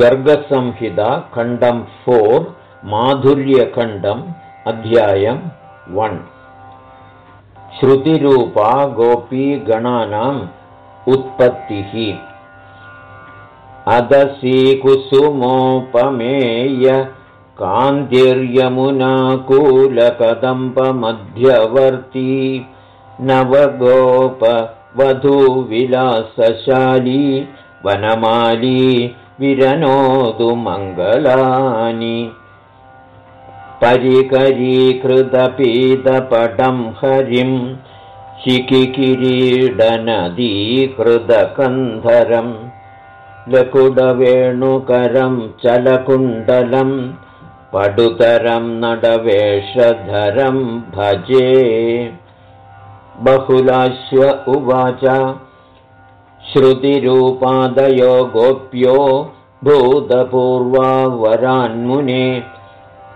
गर्गसंहिता खण्डं फोर् माधुर्यखण्डम् अध्यायं वन् श्रुतिरूपा गोपीगणानाम् उत्पत्तिः। अदसीकुसुमोपमेय कान्तिर्यमुनाकूलकदम्बमध्यवर्ती नवगोपवधूविलासशाली वनमाली विरनोतु मङ्गलानि। परिकरीकृतपीतपटं हरिं शिखिकिरीडनदीकृतकन्धरं लकुडवेणुकरं चलकुण्डलं पडुतरं नडवेषधरं भजे। बहुलाश्व उवाच श्रुतिरूपादयो गोप्यो भूतपूर्वा वरान्मुने।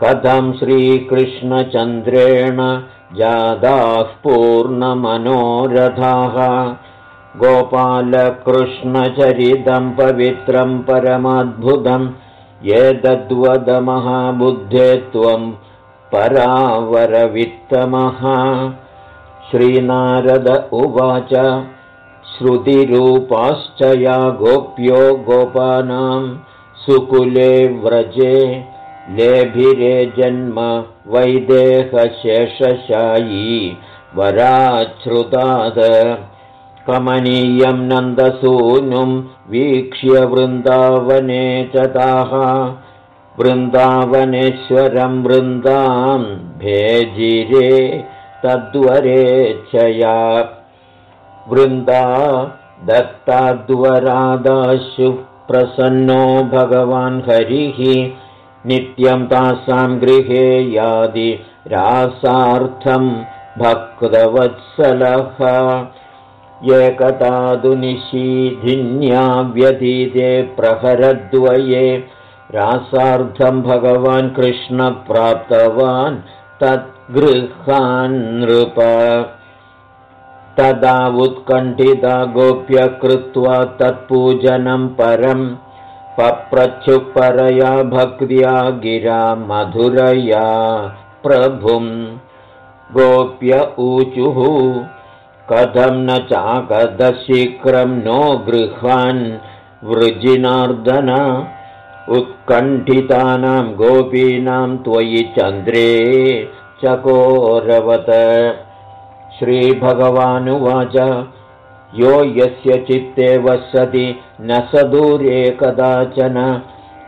कथं श्रीकृष्णचन्द्रेण जादाः पूर्णमनोरथाः। गोपालकृष्णचरितं पवित्रं परमाद्भुतं। एतद्वदमहाबुद्धे त्वं परावरवित्तमः। श्रीनारद उवाच श्रुतिरूपाश्च या गोप्यो गोपानां सुकुले व्रजे लेभिरे जन्म वैदेहशेषशायी वराच्छ्रुताद। कमनीयं नन्दसूनुं वीक्ष्य वृन्दावने च ताः। वृन्दावनेश्वरं वृन्दां भेजिरे तद्वरेच्छया वृन्दा दत्ताद्वरादाशु प्रसन्नो भगवान् हरिः। नित्यं तासां गृहे यादि रासार्थं भक्तवत्सलः। एकतादुनिशीधिन्या व्यतीते प्रहरद्वये रासार्थं भगवान् कृष्णप्राप्तवान् तद्गृहान् नृप तदा उत्कण्ठिता गोप्य कृत्वा तत्पूजनं परम् पप्रच्छुपरया भक्त्या गिरा मधुरया प्रभुम् गोप्य ऊचुः कथं न चाकदशीघ्रं नो गृहान् वृजिनार्दन। उत्कण्ठितानां गोपीनां त्वयि चन्द्रे चकोरवत श्रीभगवानुवाच। यो यस्य चित्ते वसति न स दूरे कदाचन।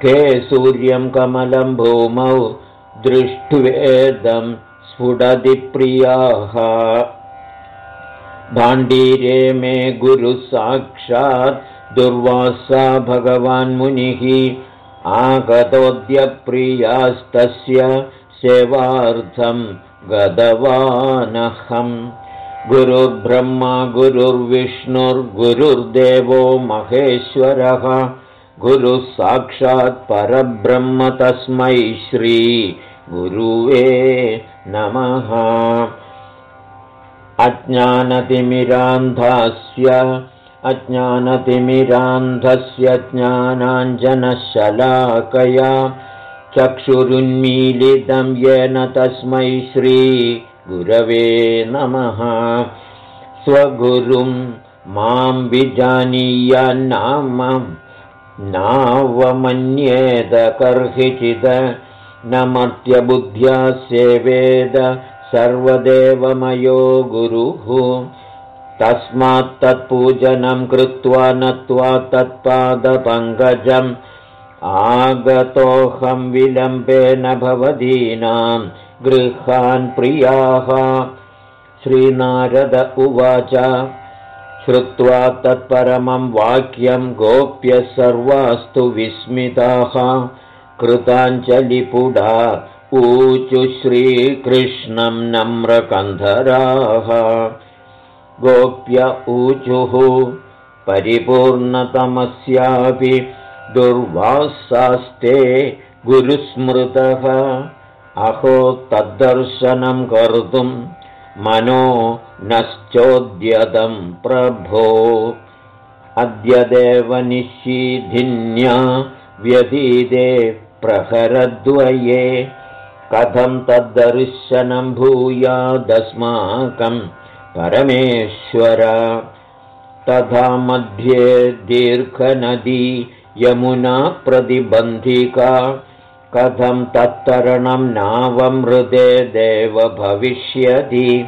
के सूर्यं कमलं भूमौ दृष्ट्वेदं स्फुटति प्रियाः। भाण्डीरे मे गुरुसाक्षात् दुर्वासा भगवान्मुनिः आगतोऽद्यप्रियास्तस्य सेवार्थं गतवानहम् गुरुर्ब्रह्मा गुरुर्विष्णुर्गुरुर्देवो महेश्वरः। गुरुः साक्षात् परब्रह्म तस्मै श्रीगुरुवे नमः। अज्ञानतिमिरान्धस्य अज्ञानतिमिरान्धस्य ज्ञानाञ्जनशलाकया चक्षुरुन्मीलितं येन तस्मै श्री गुरवे नमः। स्वगुरुं मां विजानीयान्नाम नावमन्येदकर्हिचिद न मर्त्यबुद्ध्या सेवेद सर्वदेवमयो गुरुः। तस्मात् तत्पूजनं कृत्वा नत्वा तत्पादपङ्कजम् आगतोऽहं विलम्बेन भवदीनां गृहान् प्रियाः। श्रीनारद उवाच श्रुत्वा तत्परमं वाक्यं गोप्य सर्वास्तु विस्मिताः। कृताञ्जलिपुडा ऊचु श्रीकृष्णं नम्रकन्धराः। गोप्य ऊचुः परिपूर्णतमस्यापि दुर्वासास्ते गुरुस्मृतः। अहो तद्दर्शनं कर्तुं मनो नश्चोद्यतं प्रभो। अद्य देवनिशीधिन्या व्यतीते प्रहरद्वये। कथं तद्दर्शनं भूयादस्माकं परमेश्वर। तथा मध्ये दीर्घनदी यमुना प्रतिबन्धिका कथं तत्तरणं नावमृदे देव भविष्यति।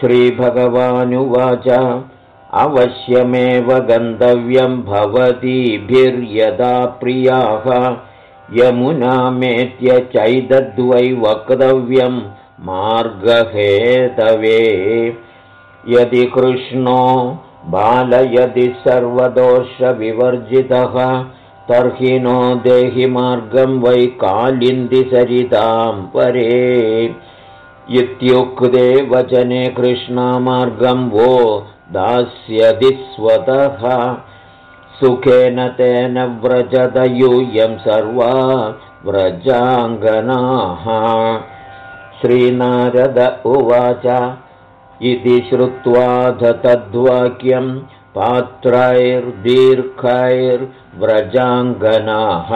श्रीभगवानुवाच अवश्यमेव गन्तव्यं भवतीभिर्यदा प्रियाः। यमुनामेत्य चैदद्वै वक्तव्यं मार्गहेतवे। यदि कृष्णो बालयदि सर्वदोषविवर्जितः तर्हि नो देहि मार्गं वै कालिन्दिसरितां परे। इत्युक्ते वचने कृष्णमार्गं वो दास्यति स्वतः सुखेन तेन व्रजत यूयं सर्वा व्रजाङ्गनाः। श्रीनारद उवाच इति श्रुत्वाध तद्वाक्यं पात्रैर्दीर्घैर्व्रजाङ्गनाः।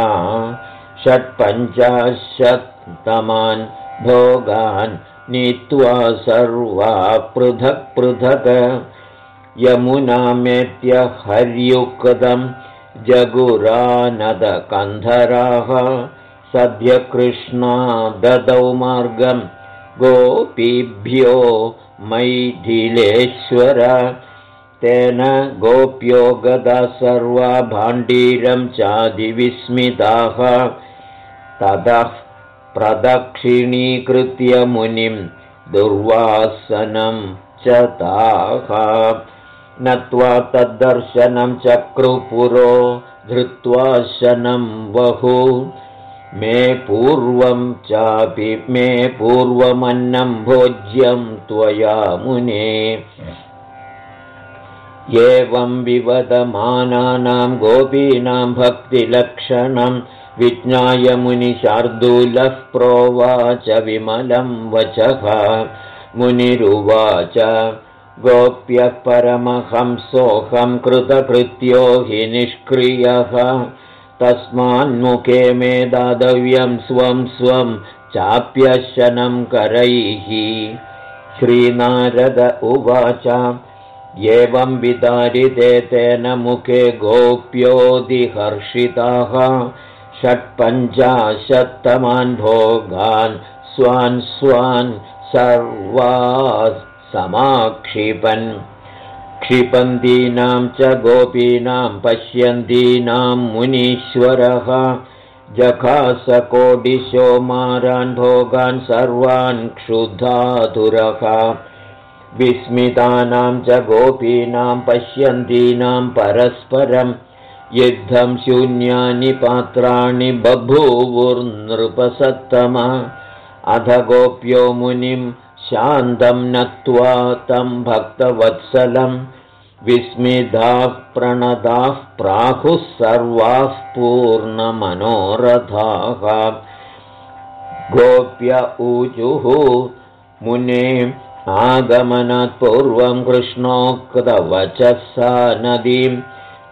षट्पञ्चाशत्तमान् भोगान् नीत्वा सर्वा पृथक् पृथक्। यमुनामेत्य हर्युक्तं जगुरानदकन्धराः। सद्यकृष्णा ददौ मार्गं गोपीभ्यो मैथिलेश्वर। तेन गोप्यो गदा सर्वा भाण्डीरं चादिविस्मिताः ततः प्रदक्षिणीकृत्य मुनिं दुर्वासनं च ताः। नत्वा तद्दर्शनं चक्रुपुरो धृत्वा शनं बहु मे पूर्वं चापि मे पूर्वमन्नं भोज्यं त्वया मुने। एवं विवदमानानां गोपीनां भक्तिलक्षणं विज्ञाय मुनिशार्दूलः प्रोवाच विमलं वचः। मुनिरुवाच गोप्यः परमहंसोऽहं कृतकृत्यो हि निष्क्रियः तस्मान्मुखे मे दातव्यं स्वं स्वं चाप्यशनं करैः। श्रीनारद उवाच एवं विदारिते तेन मुखे गोप्योदिहर्षिताः षट्पञ्चाशत्तमान् भोगान् स्वान् स्वान् सर्वा समाक्षिपन् क्षिपन्तीनां च गोपीनां पश्यन्तीनां मुनीश्वरः। जखासकोडिशो मारान् भोगान् सर्वान् क्षुधातुरः विस्मितानां च गोपीनां पश्यन्तीनां परस्परं युद्धं शून्यानि पात्राणि बभूवुर्नृपसत्तम। अध गोप्यो मुनिं शान्तं नत्वा तं भक्तवत्सलं विस्मिताः प्रणदाः प्राहुः सर्वाः पूर्णमनोरथाः। गोप्य ऊजुः मुने आगमनात् पूर्वं कृष्णोक्तवचः सा नदीं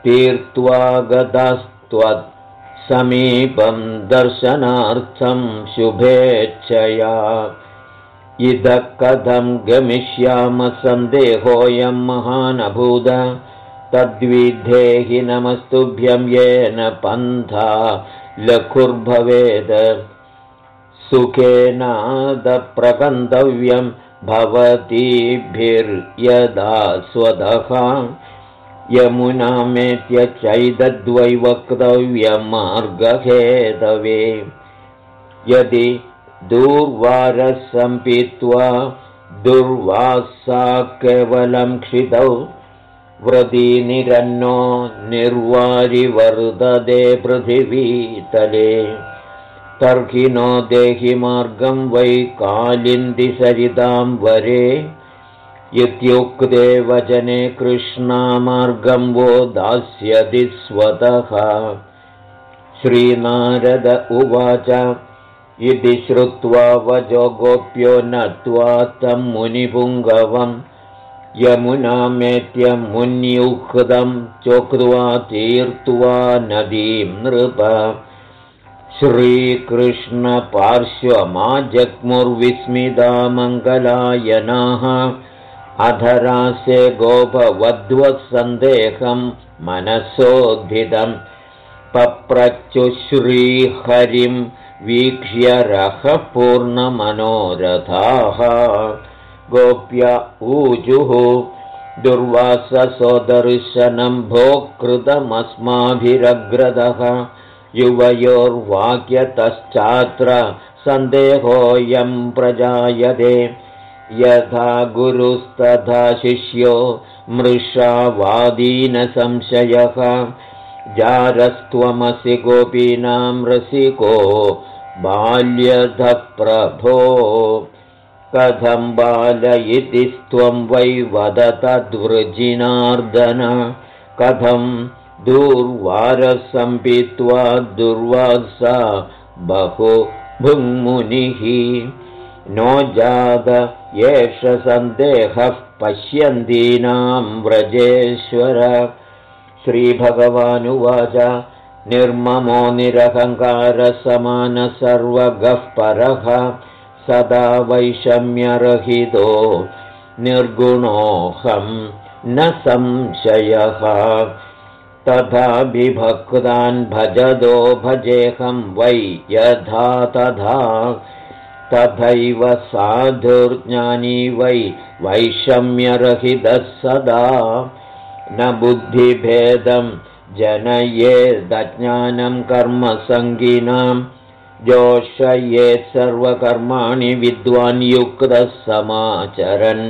तीर्त्वा गतस्त्वत्समीपं दर्शनार्थं शुभेच्छया इदः कथं गमिष्यामः सन्देहोऽयं महानभूद। तद्विधेहि नमस्तुभ्यं येन पन्था लघुर्भवेद। सुखेनादप्रगन्तव्यं भवतीभिर्यदा स्वतः यमुनामेत्य चैदद्वै वक्तव्यमार्गहेतवे यदि दूर्वारसं पीत्वा दुर्वासा केवलं क्षितौ व्रतीनिरन्नो निर्वारिवर्ददे पृथिवीतले तर्हि नो देहि मार्गं वै कालिन्दिसरितां वरे। इत्युक्ते वचने कृष्णामार्गं वो दास्यति स्वतः। श्रीनारद उवाच इति श्रुत्वा वजो गोप्यो नत्वा तं मुनिपुङ्गवं यमुनामेत्यमुन्युक्तं चोक्त्वा तीर्त्वा नदीं नृप। श्रीकृष्णपार्श्वमा जग्मुर्विस्मिता मङ्गलायनाः अधरासे गोपवद्वत्सन्देहं मनसोद्धितं पप्रच्युश्रीहरिं वीक्ष्य रहपूर्णमनोरथाः गोप्य ऊजुः दुर्वाससोदर्शनं भोक्कृतमस्माभिरग्रदः युवयोर्वाक्यतश्चात्र सन्देहोऽयं प्रजायते। यथा गुरुस्तथा शिष्यो मृषावादीनसंशयः जारस्त्वमसि गोपीनां रसिको बाल्यधः प्रभो कथं बालयितिस्त्वं वै वद तद्वृजिनार्दन कथं दूर्वारसम्पित्वा दुर्वासा बहु भुङ्मुनिः। नो जात एष सन्देहः पश्यन्तीनां व्रजेश्वर श्रीभगवानुवाच निर्ममो निरहङ्कारसमानसर्वगः परः सदा वैषम्यरहितो निर्गुणोऽहं न संशयः। तथा विभक्तान् भजदो भजेऽहं वै यथा तथा तथैव साधुर्ज्ञानी वै वैषम्यरहितः सदा न बुद्धिभेदं जनयेदज्ञानं कर्मसङ्गिनां जोषयेत् सर्वकर्माणि विद्वान् युक्तः समाचरन्।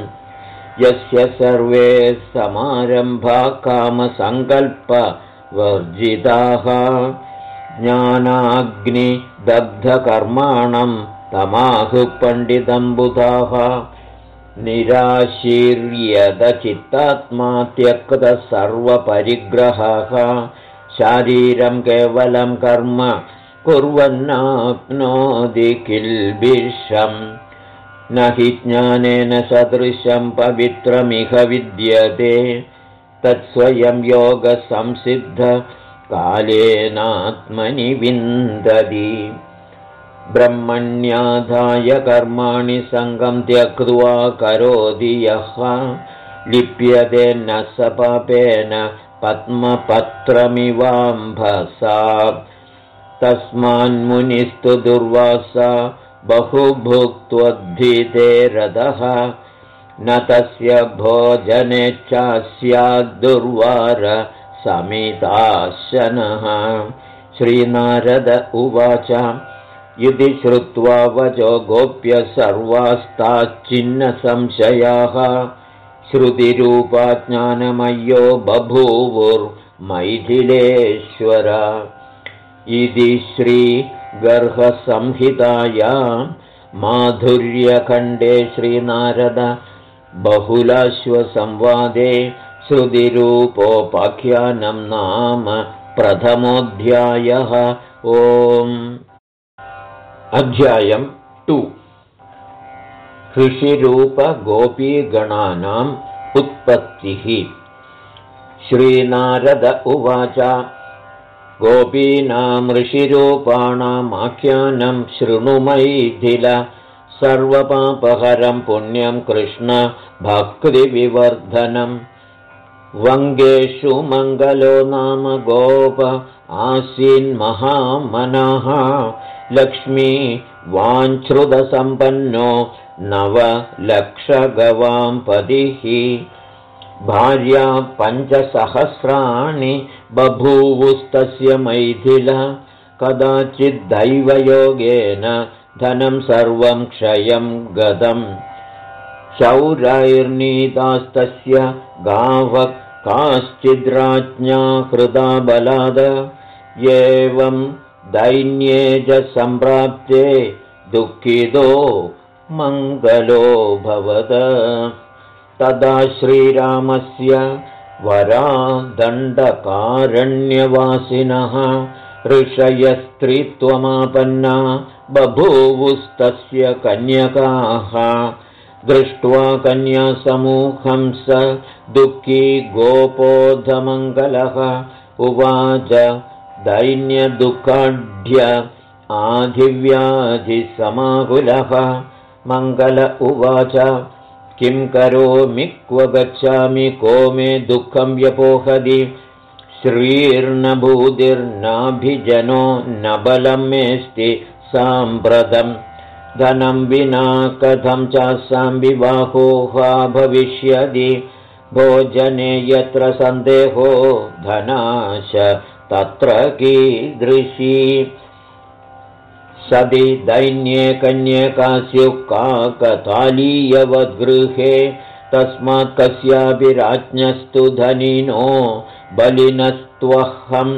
यस्य सर्वे समारम्भा कामसङ्कल्पवर्जिताः ज्ञानाग्निदग्धकर्माणं तमाहुः पण्डितं बुधाः निराशीर्यदचित्तात्मा त्यक्तः सर्वपरिग्रहः शारीरं केवलं कर्म कुर्वन्नाप्नोति किल्बिषम्। न हि ज्ञानेन सदृशं पवित्रमिह विद्यते। तत्स्वयं योगसंसिद्धकालेनात्मनि विन्दति ब्रह्मण्याधाय कर्माणि सङ्गं त्यक्त्वा करोति यः। लिप्यते न स पापेन पद्मपत्रमिवाम्भसा। तस्मान्मुनिस्तु दुर्वासा बहुभुक्त्वद्धिते रथः। न तस्य भोजनेच्छा स्याद्दुर्वार समिताशनः। श्रीनारद उवाच इति श्रुत्वा वचो गोप्य सर्वास्ताच्चिन्नसंशयाः श्रुतिरूपाज्ञानमय्यो बभूवुर्मैथिलेश्वर। इति श्रीगर्हसंहिताया माधुर्यखण्डे श्रीनारद बहुलाश्वसंवादे श्रुतिरूपोपाख्यानं नाम प्रथमोऽध्यायः। ओम् अध्यायम् टु। ऋषिरूपगोपीगणानाम् उत्पत्तिः। श्रीनारद उवाच। गोपीनां ऋषिरूपाणामाख्यानं शृणुमैथिल सर्वपापहरं पुण्यं कृष्णभक्तिविवर्धनम् वङ्गेषु मङ्गलो नाम गोप आसीन्महामनः लक्ष्मी वाञ्छ्रुतसम्पन्नो नवलक्षगवां पदिः भार्या पञ्चसहस्राणि बभूवुस्तस्य मैथिल। कदाचिद्दैवयोगेन धनं सर्वं क्षयं गतम्। शौरैर्नीतास्तस्य गावः काश्चिद्राज्ञा कृता बलाद। एवं दैन्ये च सम्प्राप्ते दुःखितो मङ्गलो भवद तदा श्रीरामस्य वरा दण्डकारण्यवासिनः ऋषयस्त्रीत्वमापन्ना बभूवुस्तस्य कन्यकाः। दृष्ट्वा कन्यासमूहं स दुःखी गोपोधमङ्गलः उवाच दैन्यदुःखाढ्य आधिव्याधिसमाकुलः मङ्गल उवाच किं करोमि क्व गच्छामि को मे दुःखं व्यपोहति। श्रीर्नभूतिर्नाभिजनो न बलं मेऽस्ति साम्प्रतम् धनं विना कथं चासां विवाहो वा भविष्यति। भोजने यत्र सन्देहो धनाश तत्र कीदृशी सदि दैन्ये कन्यकास्युः काकतालीयवद्गृहे तस्मात् कस्यापि राज्ञस्तु धनिनो बलिनस्त्वहम्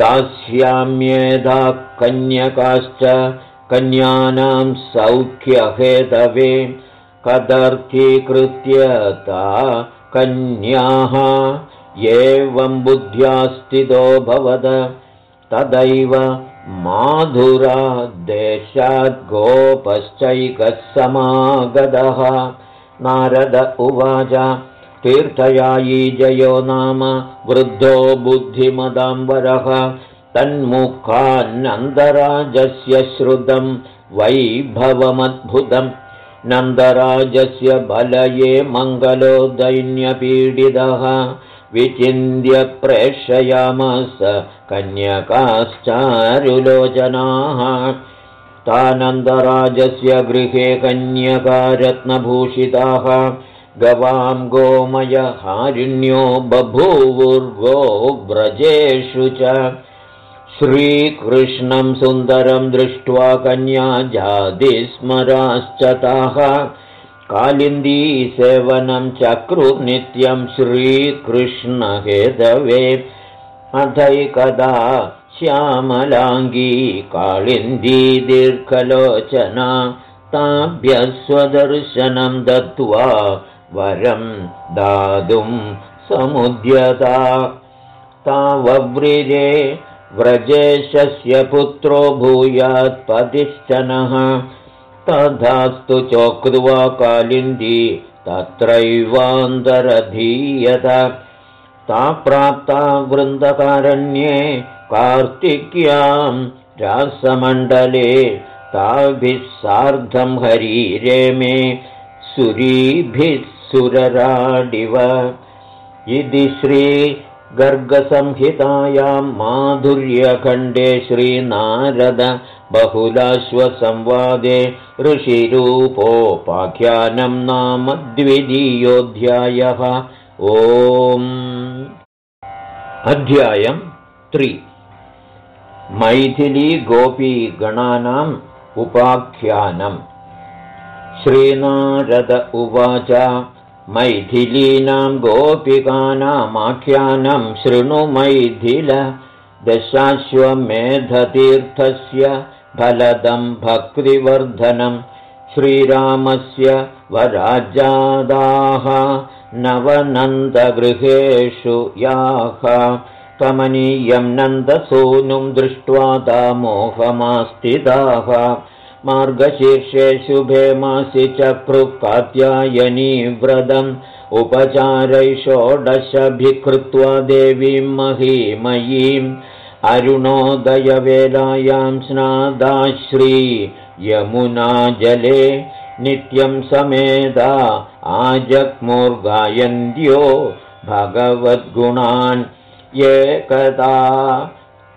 दास्याम्येधा कन्यकाश्च कन्यानां सौख्यहेतवे कदर्थीकृत्य ता कन्याः एवं बुद्ध्या स्थितो भवद। तदैव माधुरा देशाद्गोपश्चैकः समागतः नारद उवाच तीर्थयायी जयो नाम वृद्धो बुद्धिमदाम्बरः तन्मुखान्नन्दराजस्य श्रुतं वैभवमद्भुतम्। नन्दराजस्य बलये मङ्गलो दैन्यपीडितः विचिन्त्य प्रेषयामस कन्यकाश्चारुलोचनाः तानन्दराजस्य गृहे कन्यकारत्नभूषिताः। गवां गोमयहारिण्यो बभूवुर्गो व्रजेषु च। श्रीकृष्णं सुन्दरं दृष्ट्वा कन्या जातिस्मराश्च ताः कालिन्दीसेवनं चक्रुनित्यं श्रीकृष्णहेदवे अथैकदा श्यामलाङ्गी कालिन्दी दीर्घलोचना ताभ्यस्वदर्शनं दत्त्वा वरं दातुं समुद्यता। तावव्रिजे व्रजेशस्य पुत्रो भूयात्पतिश्चनः तथास्तु चोक्त्वा कालिन्दी तत्रैवान्तरधीयत। ता प्राप्ता वृन्दकारण्ये कार्तिक्यां रासमण्डले ताभिः सार्धं हरीरे मे सुरीभिः सुरराडिव। इति श्रीगर्गसंहितायां माधुर्यखण्डे श्रीनारद बहुलाश्वसंवादे ऋषिरूपोपाख्यानं नाम द्वितीयोऽध्यायः। ओम्। अध्यायम् त्रि। मैथिलीगोपीगणानाम् उपाख्यानम्। श्रीनारद उवाच मैथिलीनां गोपिकानामाख्यानं शृणु मैथिल दशाश्वमेधतीर्थस्य फलदं भक्तिवर्धनं श्रीरामस्य वराजादाः नवनन्दगृहेषु याः। कमनीयं नन्दसूनुं दृष्ट्वा दामोहमास्तिदाः मार्गशीर्षे शुभे मासि चक्रुकात्यायनी व्रतम् उपचारैषोडशभिकृत्वा देवीं महीमयीम् अरुणोदयवेलायां स्नादाश्री यमुना जले नित्यं समेधा आजग्मुर्गायन्त्यो भगवद्गुणान् एकदा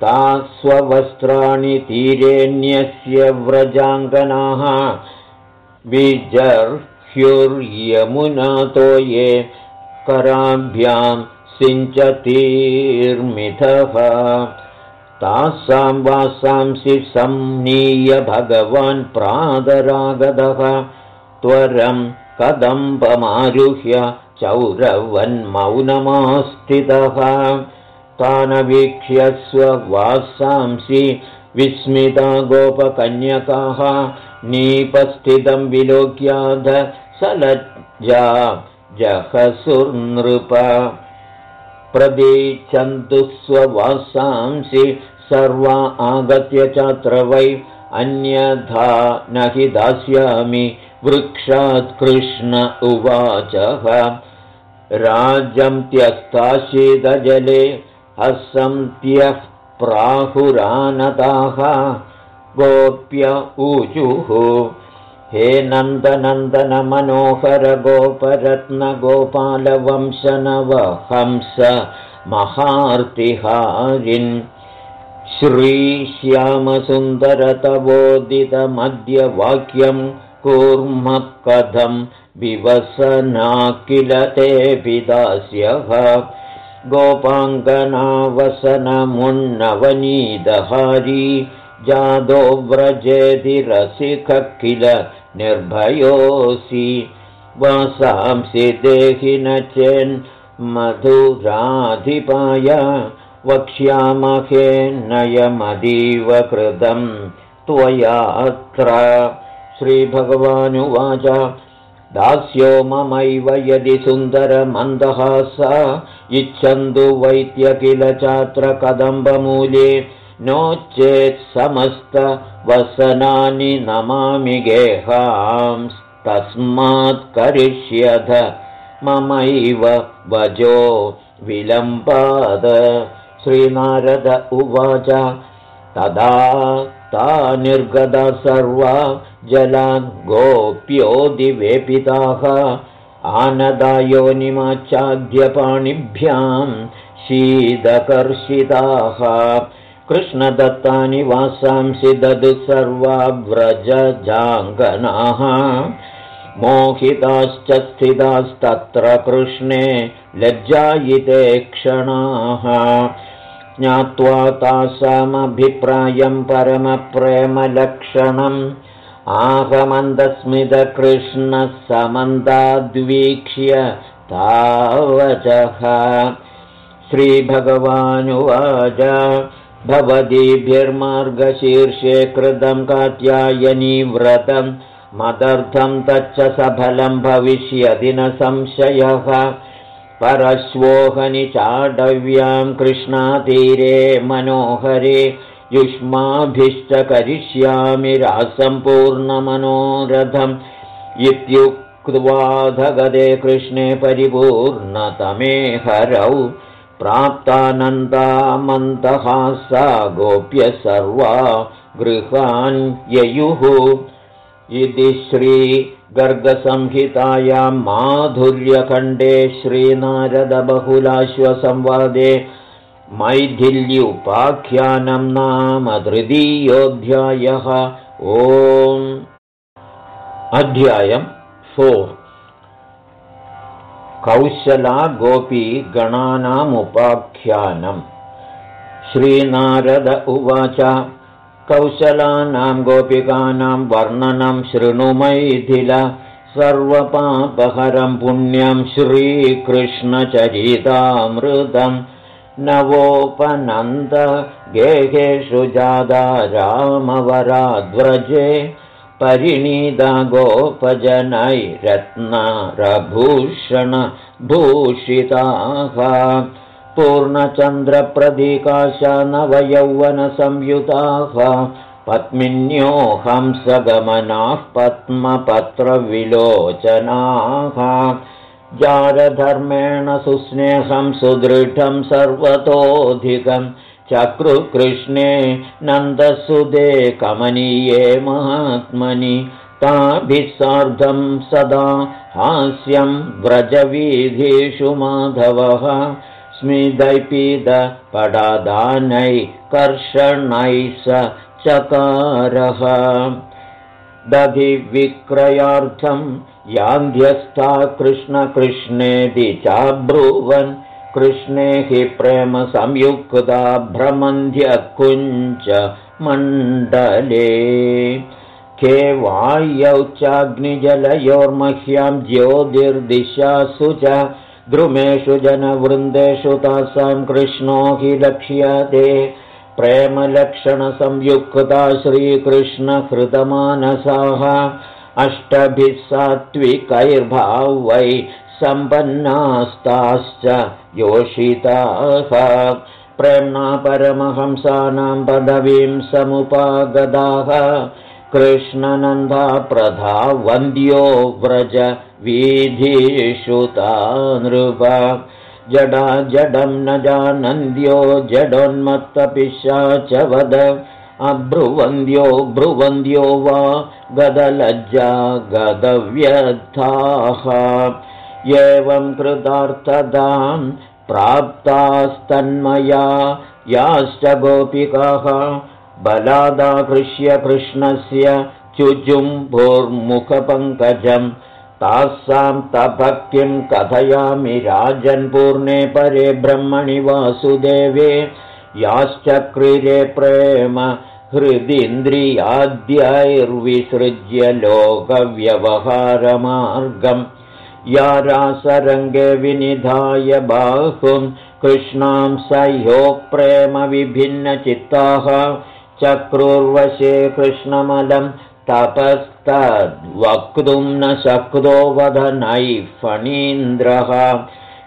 ता स्ववस्त्राणि तीरेण्यस्य व्रजाङ्गनाः विजर्ह्युर्यमुनातो ये कराभ्यां सिञ्चतीर्मिथः तासां वासांसि संनीय भगवान् प्रादरागतः। त्वरं कदम्बमारुह्य चौरवन्मौनमास्थितः। तानवीक्ष्य स्ववासांसि विस्मिता गोपकन्यकाः। नीपस्थितं विलोक्याध सलज्जा जहसुर्नृप प्रदीच्छन्तु स्ववासांसि सर्वा आगत्य चात्र वै अन्यथा न हि दास्यामि वृक्षात् कृष्ण उवाचः राजन्त्यस्ताशीतजले हसन्त्यः प्राहुरानदाः गोप्य ऊजुः हे नन्दनन्दनमनोहरगोपरत्नगोपालवंशनवहंस महार्तिहारिन् श्रीश्यामसुन्दरतवोदितमद्यवाक्यं कूर्मः कथं विवसना किल तेऽपि दास्यः गोपाङ्गनावसनमुन्नवनीदहारी जादो व्रजेतिरसिखः किल निर्भयोऽसि। वासांसि देहि न चेन्मधुराधिपाय वक्ष्यामहे नयमदीव कृतं त्वयात्र श्रीभगवानुवाच दास्यो ममैव यदि सुन्दरमन्दः स इच्छन्तु वैद्य किल चात्र कदम्बमूले नो चेत् समस्तवसनानि नमामि गेहांस्तस्मात् करिष्यथ ममैव वजो विलम्बाद। श्रीनारद उवाच तदा ता निर्गता सर्वा जलाद्गोप्योदिवेपिताः आनदायोनिमाचाद्यपाणिभ्यां शीदकर्षिताः कृष्णदत्तानि वासांसि ददु सर्वा व्रजजाङ्गनाः मोहिताश्च स्थितास्तत्र कृष्णे लज्जायिते क्षणाः। ज्ञात्वा तासामभिप्रायं परमप्रेमलक्षणम् आहमन्दस्मितकृष्णः समन्दाद्वीक्ष्य तावचः श्रीभगवानुवाच भवदीभिर्मार्गशीर्षे कृतं कात्यायनीव्रतं मदर्थं तच्च सफलं भविष्यति न संशयः। परश्वोहनि चाडव्यां कृष्णातीरे मनोहरे युष्माभिश्च करिष्यामि रासम्पूर्णमनोरथम्। इत्युक्त्वाधगदे कृष्णे परिपूर्णतमे हरौ प्राप्तानन्दामन्तः सा गोप्य सर्वा गृहान् ययुः। इति श्रीगर्गसंहितायां माधुर्यखण्डे श्रीनारदबहुलाश्वसंवादे मैथिल्युपाख्यानं नाम तृतीयोऽध्यायः ओम्। अध्यायम् फोर् कौशला गोपी गणानामुपाख्यानम् श्रीनारद उवाच कौशलानां गोपिकानां वर्णनं शृणुमैथिल सर्वपापहरं पुण्यं श्रीकृष्णचरितामृतं। नवोपनन्द गेहेषु जादा रामवराद्व्रजे परिणीता गोपजनैरत्नरभूषणभूषिताः पूर्णचन्द्रप्रदीकाश नवयौवनसंयुताः पद्मिन्यो हंसगमनाः पद्मपत्रविलोचनाः। जारधर्मेण सुस्नेहं सुदृढं सर्वतोऽधिकम् चक्रुकृष्णे नन्दसुदे कमनीये महात्मनि ताभिः सार्धं सदा हास्यं व्रजवीधीषु माधवः स्मिदैपीदपडादानैः कर्षणैः स चकारः। दधिविक्रयार्थं यान्ध्यस्था कृष्णकृष्णेति चाब्रुवन् कृष्णे हि प्रेमसंयुक्ता भ्रमन्ध्यकुञ्च मण्डले। के वायौ चाग्निजलयोर्मह्यां ज्योतिर्दिशासु च द्रुमेषु जनवृन्देषु तासां कृष्णो हि लक्ष्यते। प्रेमलक्षणसंयुक्ता श्रीकृष्णकृतमानसाः अष्टभिः सात्विकैर्भावै सम्पन्नास्ताश्च योषिताः। प्रेम्णा परमहंसानां पदवीं समुपागदाः कृष्णनन्दाप्रधा वन्द्यो व्रज वीधीषुता नृप जडा जडं न जानन्द्यो जडोन्मत्तपिशा वद। अब्रुवन्द्यो ब्रुवन्द्यो वा गदलज्जा गदव्यथाः। एवं कृतार्थदां प्राप्तास्तन्मया याश्च गोपिकाः बलादाकृष्य कृष्णस्य चुजुम्भुर्मुखपङ्कजम् तासां तपः किं कथयामि राजन्पूर्णे परे ब्रह्मणि वासुदेवे। याश्चक्रिरे प्रेम हृदिन्द्रियाद्यैर्विसृज्य लोकव्यवहारमार्गम् या रासरङ्गे विनिधाय बाहुं कृष्णां सह्योप्रेमविभिन्नचित्ताः चक्रुर्वशे कृष्णमलं तपस्तद्वक्तुं न शक्तो वदनैः फणीन्द्रः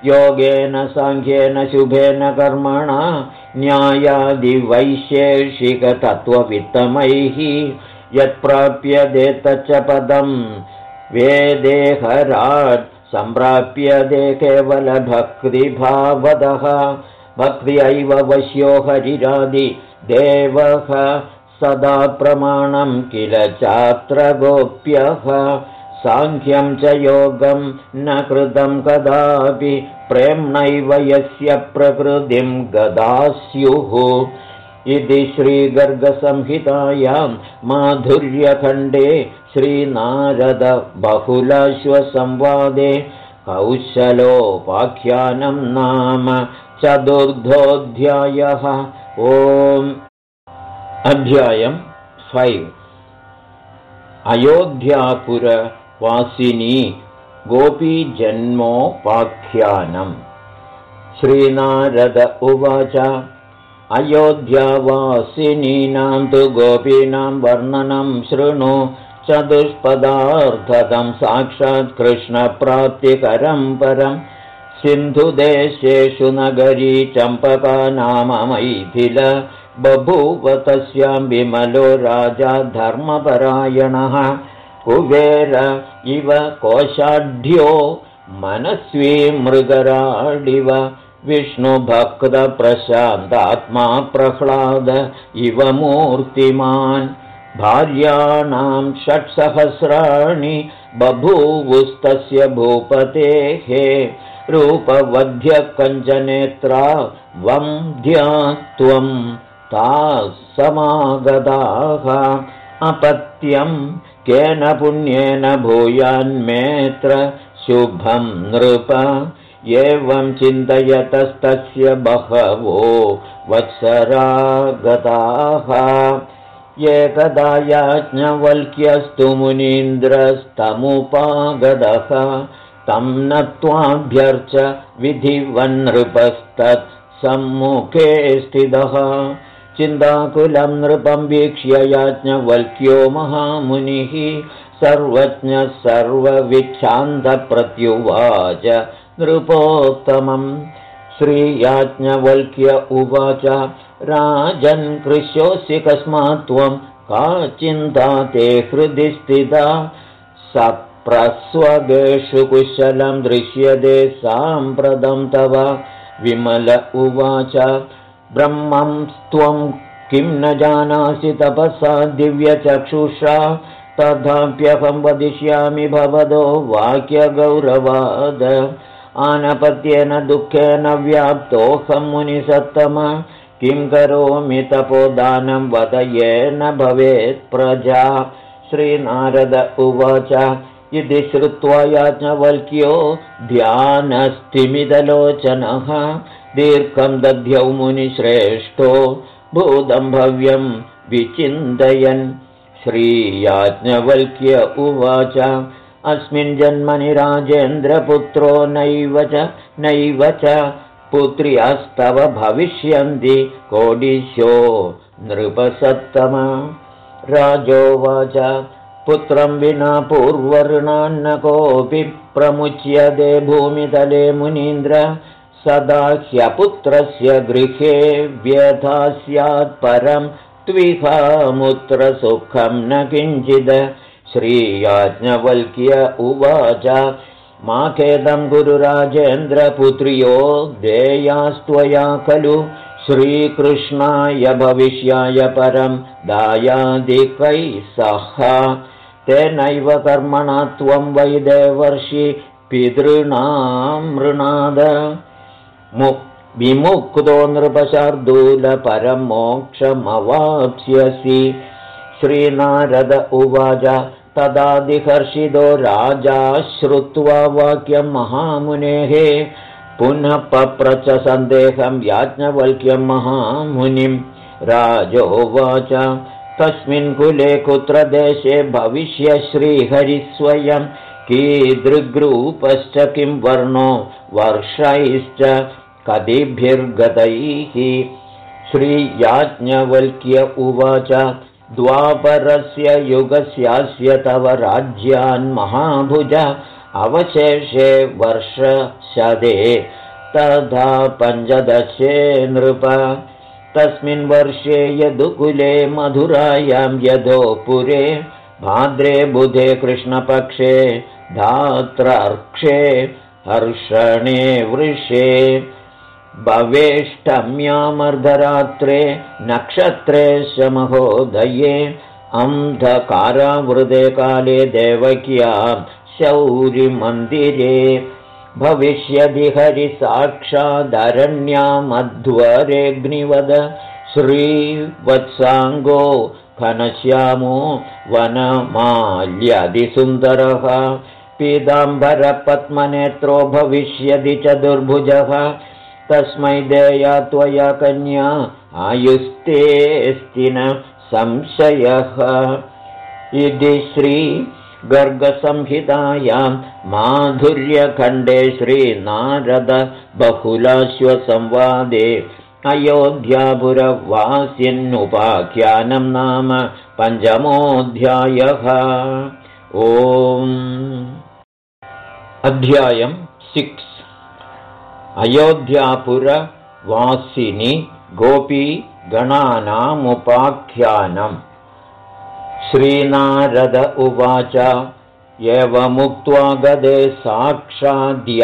योगेन साङ्ख्येन शुभेन कर्मणा न्यायादिवैशेषिकतत्त्ववित्तमैः। यत्प्राप्यते तच्च पदम् वेदेहराट् सम्प्राप्यते केवलभक्तिभावदः भक्त्यैव वश्यो हरिरादि देवः। सदा प्रमाणं किल चात्र गोप्यः साङ्ख्यं च योगं न कृतं कदापि प्रेम्णैव यस्य प्रकृतिं गदास्युः इति श्रीगर्गसंहितायां माधुर्यखण्डे श्रीनारदबहुलाश्वसंवादे कौशलोपाख्यानं नाम चतुर्धोऽध्यायः ओम्। अध्यायम् फैव् अयोध्यापुरवासिनी गोपीजन्मोपाख्यानम् श्रीनारद उवाच अयोध्यावासिनीनां तु गोपीनां वर्णनं शृणु। चतुष्पदार्थकं साक्षात् कृष्णप्राप्तिकरं परं। सिन्धुदेशेषु नगरी चम्पका नाम मैथिल। बभूव तस्यां विमलो राजा धर्मपरायणः। कुबेर इव कोशाढ्यो मनस्वी मृगराडिव विष्णुभक्तप्रशान्तात्मा प्रह्लाद इव मूर्तिमान् भार्याणां षट्सहस्राणि बभूवुस्तस्य भूपतेः रूपवध्य कञ्चनेत्रा वन्ध्या त्वं ताः समागताः। अपत्यं केन पुण्येन भूयान्मेत्र शुभं नृप एवं चिन्तयतस्तस्य बहवो वत्सरागताः। एकदा याज्ञवल्क्यस्तु मुनीन्द्रस्तमुपागतः तं नत्वाभ्यर्च सम्मुखे स्थितः। चिन्ताकुलं नृपं वीक्ष्य याज्ञवल्क्यो महामुनिः सर्वज्ञः सर्वविच्छान्तप्रत्युवाच नृपोत्तमम्। श्रीयाज्ञवल्क्य उवाच राजन् कृश्योऽसि कस्मात् त्वं का चिन्ता ते हृदि स्थिता। सप्रस्वगेषु कुशलं दृश्यते साम्प्रतं तव। विमल उवाच ब्रह्मं त्वं किं न जानासि तपसा दिव्यचक्षुषा। तथाप्यहं वदिष्यामि भवदो वाक्यगौरवाद आनपत्येन दुःखेन व्याप्तोऽहं मुनिसत्तम किं करोमि तपोदानं वद येन भवेत् प्रजा। श्रीनारद उवाच इति श्रुत्वा याज्ञवल्क्यो ध्यानस्थिमिदलोचनः। दीर्घं दध्यौ मुनिश्रेष्ठो भूतं भव्यं विचिन्तयन्। श्रीयाज्ञवल्क्य उवाच अस्मिन् जन्मनि राजेन्द्रपुत्रो नैव च नैव च पुत्र्यस्तव भविष्यन्ति कोडिशो नृपसत्तम। राजोवाच पुत्रं विना पूर्वऋणान्न कोऽपि प्रमुच्यते भूमितले मुनीन्द्र सदा ह्यपुत्रस्य गृहे व्यथा स्यात् परं त्विहामुत्र सुखं न किञ्चिद् श्रीयाज्ञवल्क्य उवाच मा खेदं गुरुराजेन्द्रपुत्र्यो देयास्त्वया खलु श्रीकृष्णाय भविष्याय परं दायादिकै सह। तेनैव कर्मणा त्वं वैदेवर्षि पितॄणां मृणाद। विमुक्तो नृपशार्दूलपरं मोक्षमवाप्स्यसि। श्रीनारद उवाच तदादिहर्षितो राजा श्रुत्वा वाक्यं महामुनेः पुनः पप्रच सन्देहं याज्ञवल्क्यं महामुनिं। राजोवाच तस्मिन् कुले कुत्र देशे भविष्य श्रीहरिस्वयं कीदृग्रूपश्च किं वर्णो वर्षैश्च कतिभिर्गतैः श्रीयाज्ञवल्क्य उवाच द्वापरस्य युगस्यास्य तव राज्यान्महाभुज अवशेषे वर्षशदे तथा पञ्चदशे नृप। तस्मिन् वर्षे यदुकुले मधुरायां यदोपुरे भाद्रे बुधे कृष्णपक्षे धात्रार्क्षे हर्षणे वृषे भवेष्टम्यामर्धरात्रे नक्षत्रे शमहोदये अन्धकारावृदे काले देवक्या शौरिमन्दिरे भविष्यदि हरिसाक्षादरण्यामध्वरेऽग्निवद श्रीवत्साङ्गो घनश्यामो वनमाल्यदिसुन्दरः पीताम्बरपद्मनेत्रो भविष्यदि च दुर्भुजः तस्मै देया त्वया कन्या आयुस्तेऽस्ति न संशयः। इति श्रीगर्गसंहितायां माधुर्यखण्डे श्रीनारदबहुलाश्वसंवादे अयोध्यापुरवासिन्नुपाख्यानं नाम पञ्चमोऽध्यायः। ओम्। अध्यायम् सिक्स् अयोध्यापुरवासिनि गोपीगणानामुपाख्यानम् श्रीनारद उवाच एवमुक्त्वा गदे साक्षाद्याज्ञवल्क्ये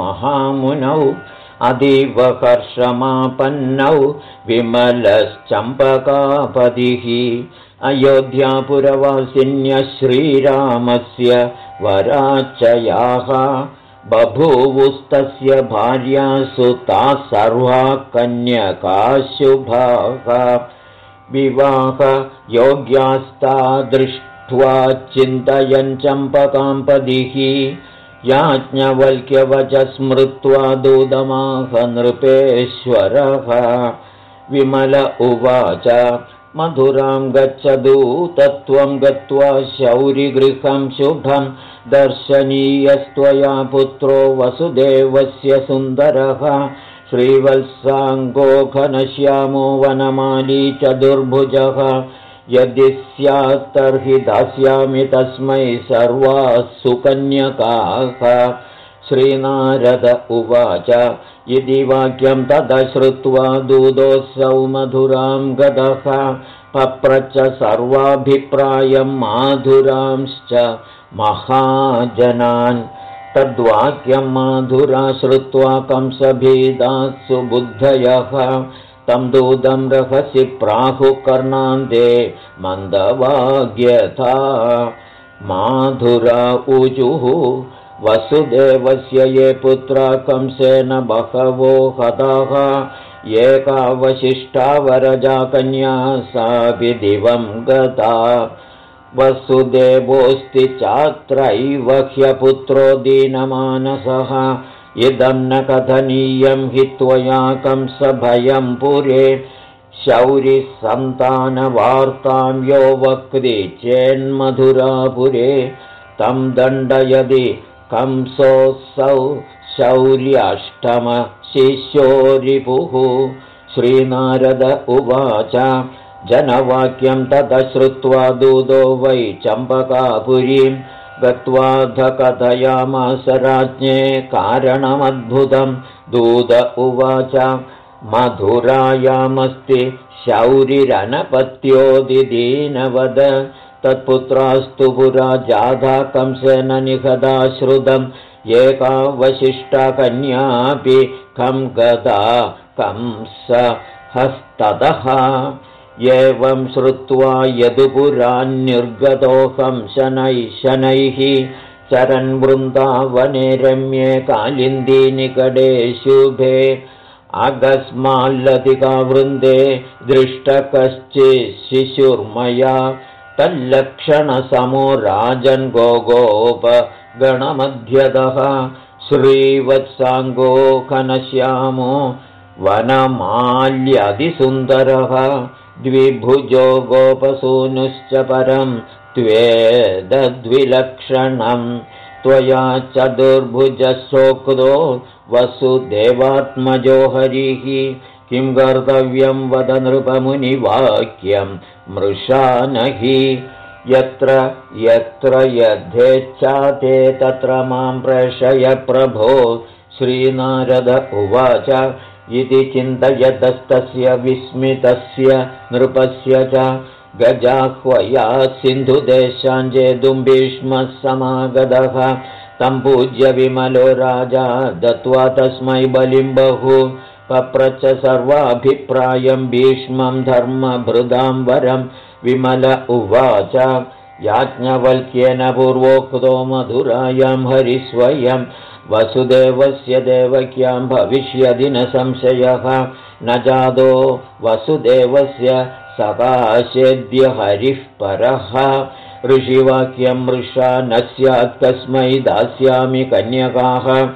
महामुनौ हर्षमापन्नौ विमलश्चम्पकापतिः अयोध्यापुरवासिन्य श्रीरामस्य वराचयाः बभूवुस्तस्य भार्यासु ताः सर्वा कन्यकाशुभाः विवाहयोग्यास्ता दृष्ट्वा चिन्तयन् चम्पकाम्पदिः। याज्ञवल्क्यवच स्मृत्वा दूदमाह नृपेश्वरः। विमल उवाच मधुरां गच्छदूतत्वं गत्वा शौरिगृहं शुभं दर्शनीयस्त्वया पुत्रो वसुदेवस्य सुन्दरः। श्रीवत्साङ्गोघनश्यामो वनमाली च दुर्भुजः यदि स्यात् तर्हि दास्यामि तस्मै सर्वाः सुकन्यकाः श्रीनारद उवाच यदि वाक्यं तदश्रुत्वा दूतोऽसौ मधुरां गदः पप्रच सर्वाभिप्रायं माधुरांश्च महाजनान्। तद्वाक्यं माधुरा श्रुत्वा कंसभेदात्सु बुद्धयः। तं दूतं रहसि प्राहुकर्णान्ते मन्दवाग्यथा माधुरा ऊजुः वसुदेवस्य ये पुत्रा कंसेन बहवो हताः। एकावशिष्टा वरजा कन्या सापि दिवं गता वसुदेवोऽस्ति चात्रैव ह्यपुत्रो दीनमानसः। इदं न कथनीयं हि त्वया कंसभयं पुरे। शौरिसन्तानवार्तां यो वक्ति चेन्मधुरापुरे। तं दण्डयदि कंसोऽसौ शौर्याष्टमशिष्योरिपुः। श्रीनारद उवाच जनवाक्यं तदश्रुत्वा दूतो वै चम्पकापुरीं गत्वाधकथयामास राज्ञे कारणमद्भुतं। दूत उवाच मधुरायामस्ति शौरिरनपत्योदिदीनवद तत्पुत्रास्तु पुरा जाधा कंसेन निगदा श्रुतम् एकावशिष्टा कन्यापि कं गदा कंस हस्ततः एवं श्रुत्वा यदुपुरान्निर्गतोऽहं शनैः शनैः चरन् वृन्दावने रम्ये कालिन्दीनिकटे शुभे अगस्माल्लतिकावृन्दे दृष्टकश्चित् शिशुर्मया तल्लक्षणसमो राजन् गोगोप गणमध्यतः श्रीवत्साङ्गो घनश्यामो वनमाल्यदिसुन्दरः द्विभुजो गोपसूनुश्च परं त्वेदद्विलक्षणं। त्वया चतुर्भुजसोक्तो वसुदेवात्मजो हरिः। किं कर्तव्यं वद नृपमुनिवाक्यं मृषा न हि यत्र यत्र यद्धेच्छा ते तत्र मां प्रेषय प्रभो। श्रीनारद उवाच इति चिन्तयतस्तस्य विस्मितस्य नृपस्य च गजाह्वया सिन्धुदेशाञ्जेदुम्भीष्मः समागतः तं पूज्य विमलो राजा दत्त्वा तस्मै बलिं बहु पप्रच सर्वाभिप्रायं भीष्मं धर्मभृदां वरं विमल उवाच। याज्ञवल्क्येन पूर्वोक्तो मधुरायां हरिस्वयं वसुदेवस्य देवक्यां भविष्यदि न संशयः। न जादो वसुदेवस्य सकाशेद्य हरिः परः। ऋषिवाक्यं मृषा न स्यात् कस्मै दास्यामि कन्यकाः।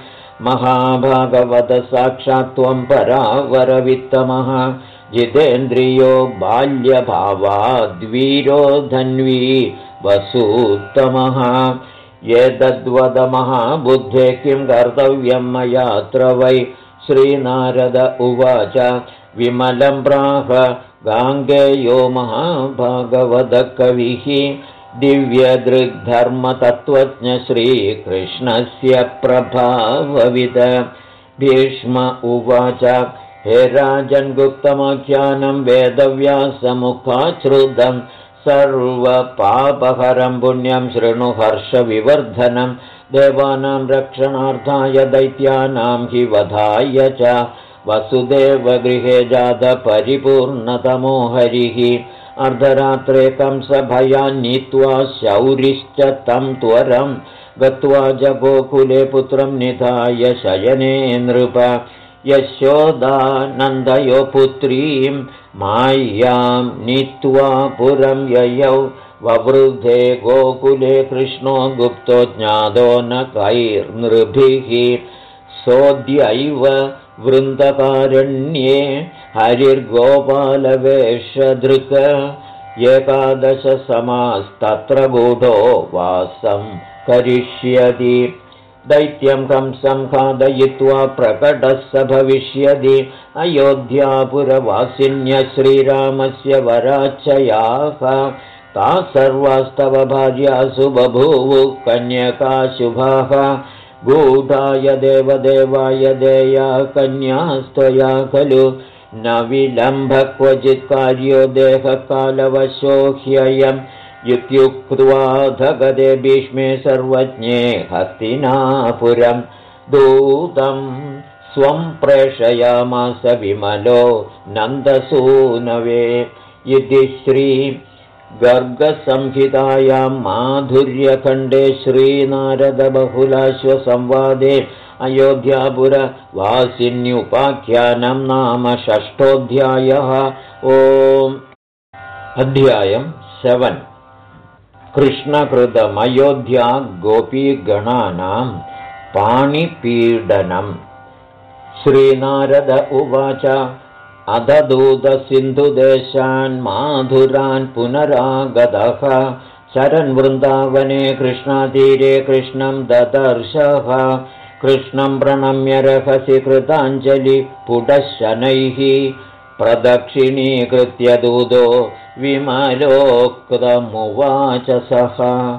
महाभागवत त्वं परावरवित्तमः। जितेन्द्रियो बाल्यभावाद्वीरो धन्वी वसूत्तमः एतद्वदमहाबुद्धे किं कर्तव्यं मयात्र वै श्रीनारद उवाच विमलं प्राह गाङ्गेयो महाभागवतकविः। दिव्यदृग्धर्मतत्त्वज्ञश्रीकृष्णस्य प्रभावविद। भीष्म उवाच हे राजन्गुप्तमाख्यानं वेदव्यासमुखाच्छ्रुतं सर्वपापहरं पुण्यं शृणुहर्षविवर्धनं देवानां रक्षणार्थाय दैत्यानां हि वधाय च। वसुदेवगृहे जातपरिपूर्णतमो हरिः अर्धरात्रे कंसभयान् नीत्वा शौरिश्च तं त्वरं गत्वा जगोकुले पुत्रं निधाय शयने नृप यशोदानन्दयो पुत्रीं माय्यां नीत्वा पुरं ययौ। ववृद्धे गोकुले कृष्णो गुप्तो ज्ञातो न कैर्नृभिः। सोऽद्यैव वृन्दकारण्ये हरिर्गोपालवेषधृक। एकादशसमास्तत्र गूढो वासं करिष्यति दैत्यं कंसं खादयित्वा प्रकटः स भविष्यति। अयोध्यापुरवासिन्य श्रीरामस्य वराच्छयाः। ता सर्वास्तव भार्यासु बभूवुः कन्यकाशुभाः गूढाय देवदेवाय देया कन्यास्त्वया खलु। न विलम्ब क्वचित् कार्यो देहकालवशो ह्ययम् इत्युक्त्वाधगदे भीष्मे सर्वज्ञे हस्तिनापुरम् दूतं स्वं प्रेषयामास विमलो नन्दसूनवे। इति श्री गर्गसंहितायां माधुर्यखण्डे श्रीनारदबहुलाश्वसंवादे अयोध्यापुरवासिन्युपाख्यानं नाम षष्ठोऽध्यायः। ओम्। अध्यायम् सेवन् कृष्णकृतमयोध्या गोपीगणानां पाणिपीडनम् श्रीनारद उवाच अधदूतसिन्धुदेशान् माधुरान् पुनरागतः। शरन्वृन्दावने कृष्णातीरे कृष्णं ददर्शः। कृष्णं प्रणम्य रहसि कृताञ्जलिपुटः शनैः प्रदक्षिणीकृत्य दूतो विमलोक्तमुवाच सः।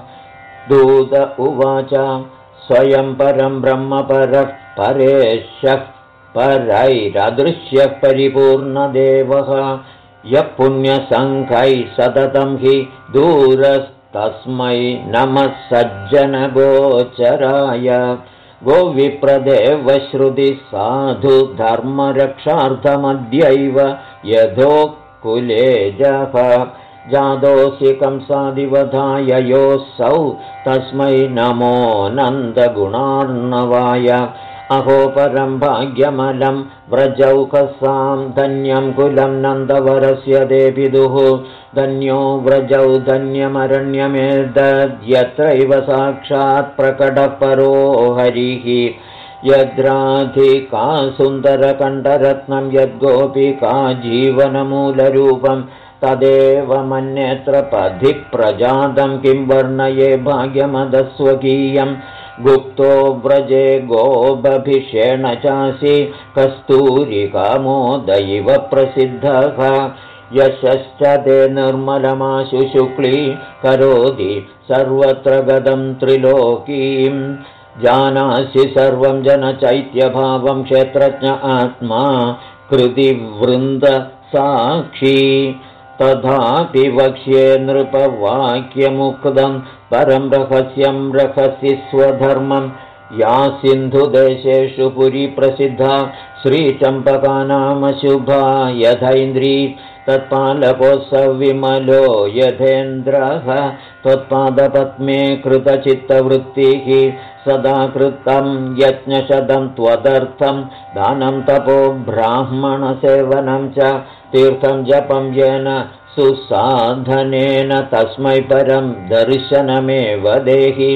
दूत उवाच स्वयं परं ब्रह्मपरः परेशः परैरदृश्यः परिपूर्णदेवः। यः पुण्यसङ्घैः सततं हि दूरस्तस्मै नमः सज्जनगोचराय गोविप्रदेवश्रुतिः साधु धर्मरक्षार्थमद्यैव यथोकुले जः। जादोऽसि कंसादिवधाय योऽसौ तस्मै नमो नन्दगुणार्णवाय अहो परं भाग्यमलं व्रजौकसां धन्यं कुलं नन्दवरस्य देविदुः धन्यो व्रजौ धन्यमरण्यमेतद्यत्रैव साक्षात् प्रकटपरो हरिः। यद्राधिका सुन्दरकण्ठरत्नं यद्गोपिका जीवनमूलरूपं तदेव मन्यत्र पथि प्रजातं किं वर्णये भाग्यमदस्वकीयम् गुप्तो व्रजे गोबभिषेण चासि कस्तूरिकामोदैव प्रसिद्धः। यशश्च ते निर्मलमाशु शुक्ली करोति सर्वत्र गदं त्रिलोकीम् जानासि सर्वं जनचैत्यभावं क्षेत्रज्ञ आत्मा। कृतिवृन्दसाक्षी तथापि वक्ष्ये नृपवाक्यमुक्तं परं रहस्यं रहसि स्वधर्मं। या सिन्धुदेशेषु पुरी प्रसिद्धा श्रीचम्पकानामशुभा यथैन्द्री। तत्पालकोत्सविमलो यथेन्द्रः। त्वत्पादपद्मे कृतचित्तवृत्तिः सदा कृतं यज्ञशतं त्वदर्थं दानं तपो ब्राह्मणसेवनं च तीर्थं जपं येन सुसाधनेन तस्मै परं दर्शनमेव देहि।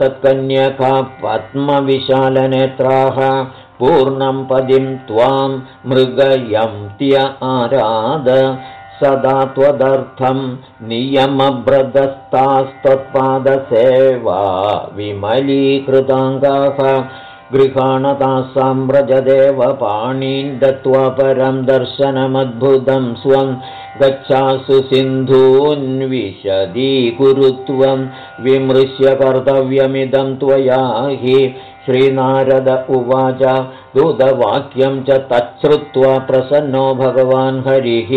तत्कन्यका पद्मविशालनेत्राः पूर्णं पदिं त्वां मृगयन्त्य आराद सदा त्वदर्थं नियमभ्रदस्तास्त्वत्पादसेवा विमलीकृताङ्गाः गृहाणतासां व्रजदेव पाणीन् दत्त्वा परं दर्शनमद्भुतं स्वं गच्छासु सिन्धून्विशदीकुरुत्वं विमृश्य कर्तव्यमिदं त्वया हि श्रीनारद उवाच दूतवाक्यं च तच्छ्रुत्वा प्रसन्नो भगवान् हरिः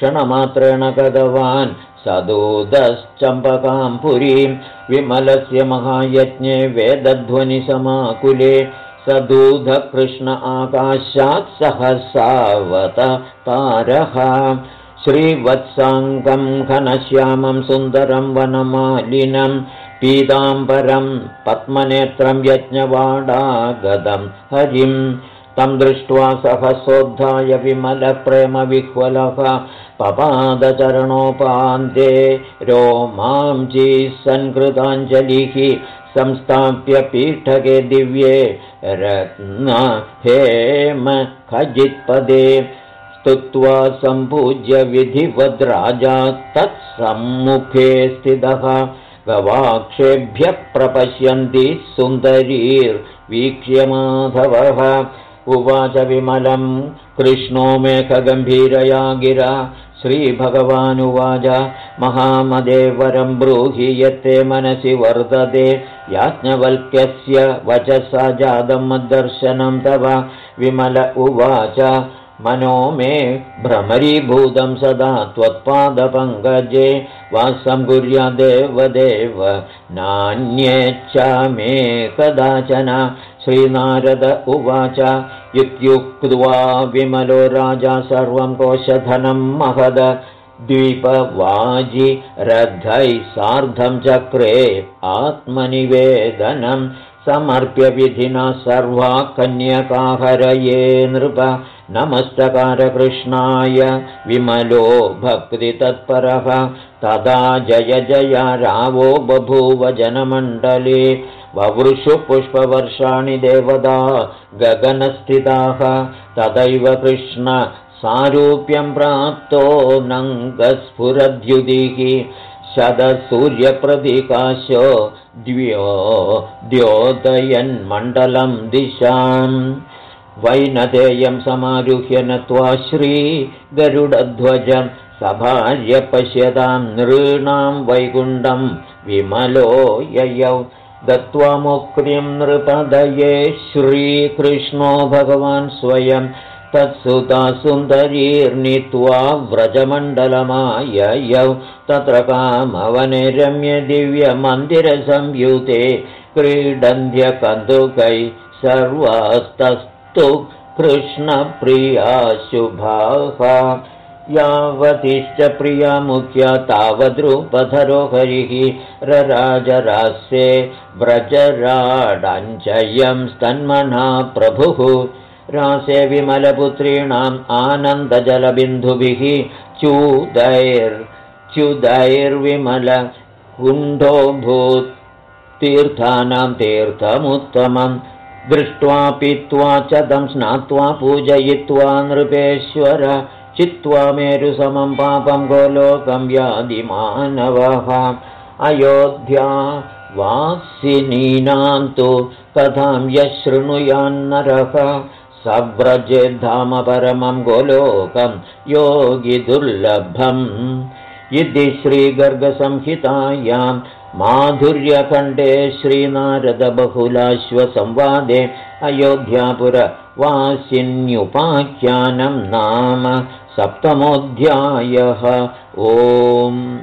क्षणमात्रेण गतवान् सदूदश्चम्पकां पुरीं विमलस्य महायज्ञे वेदध्वनिसमाकुले सदूधकृष्ण आकाशात् सहसावत तारः। श्रीवत्साङ्गं घनश्यामं सुन्दरं वनमालिनं पीताम्बरं पद्मनेत्रं यज्ञवाडागदं हरिं। तं दृष्ट्वा सहसोद्धाय विमलप्रेमविह्वलः पपादचरणोपान्ते रोमाञ्जी सन्कृताञ्जलिः संस्थाप्य पीठके दिव्ये रत्न हेम खजित्पदे। स्तुत्वा सम्पूज्य विधिवद्राजा तत्सम्मुखे स्थितः गवाक्षेभ्यः प्रपश्यन्ति सुन्दरीर्वीक्ष्यमाधवः। उवाच विमलं कृष्णो मेघगम्भीरया गिरा। श्रीभगवानुवाच महामदेवरं ब्रूहि यत्ते मनसि वर्तते याज्ञवल्क्यस्य वचसा जातं मद्दर्शनं तव। विमल उवाच मनो मे भ्रमरीभूतं सदा त्वत्पादपङ्कजे वासं कुर्यादेवदेव नान्येच्छा मे कदाचन। श्रीनारद उवाच इत्युक्त्वा विमलो राजा सर्वं कोशधनं महद। द्वीपवाजि रथैः सार्धं चक्रे आत्मनिवेदनं समर्प्य विधिना सर्वा कन्यकाहरये नृप नमस्तकारकृष्णाय विमलो भक्तितत्परः तदा जय जय रावो बभूव जनमण्डले ववृषु पुष्पवर्षाणि देवदा गगनस्थिताः तदैव कृष्ण सारूप्यं प्राप्तो नङ्गस्फुरद्युदिः शतसूर्यप्रतिकाशो द्व्यो द्योदयन्मण्डलं दिशाम् वैनतेयं समारुह्य नत्वा श्रीगरुडध्वजं सभार्य पश्यतां नृणां वैकुण्ठं विमलो ययौ। दत्त्वा मुक्तिं नृपदये श्रीकृष्णो भगवान् स्वयं तत्सुता सुन्दरीर्णित्वा व्रजमण्डलमाययौ। तत्र कामवने रम्य दिव्यमन्दिरसंयुते क्रीडन्ध्यकन्दुकै कृष्णप्रिया शुभाः। यावतिश्च प्रिया तावद्रूपधरो हरिः रराजरास्ये व्रजराडञ्चयं स्तन्मना प्रभुः। रासे विमलपुत्रीणाम् आनन्दजलबिन्दुभिः च्यूदैर्विमलकुण्डोऽभूत् तीर्थानां तीर्थमुत्तमम् दृष्ट्वा पीत्वा च तं स्नात्वा पूजयित्वा नृपेश्वर चित्वा मेरुसमं पापं गोलोकं व्याधिमानवः अयोध्या वासिनीनां तु कथां यशृणुयान्नरः। सव्रजेद्धामपरमं गोलोकं योगिदुर्लभम्। इति श्रीगर्गसंहितायां माधुर्यखण्डे श्रीनारदबहुलाश्वसंवादे अयोध्यापुरवासिन्युपाख्यानं नाम सप्तमोऽध्यायः। ओम्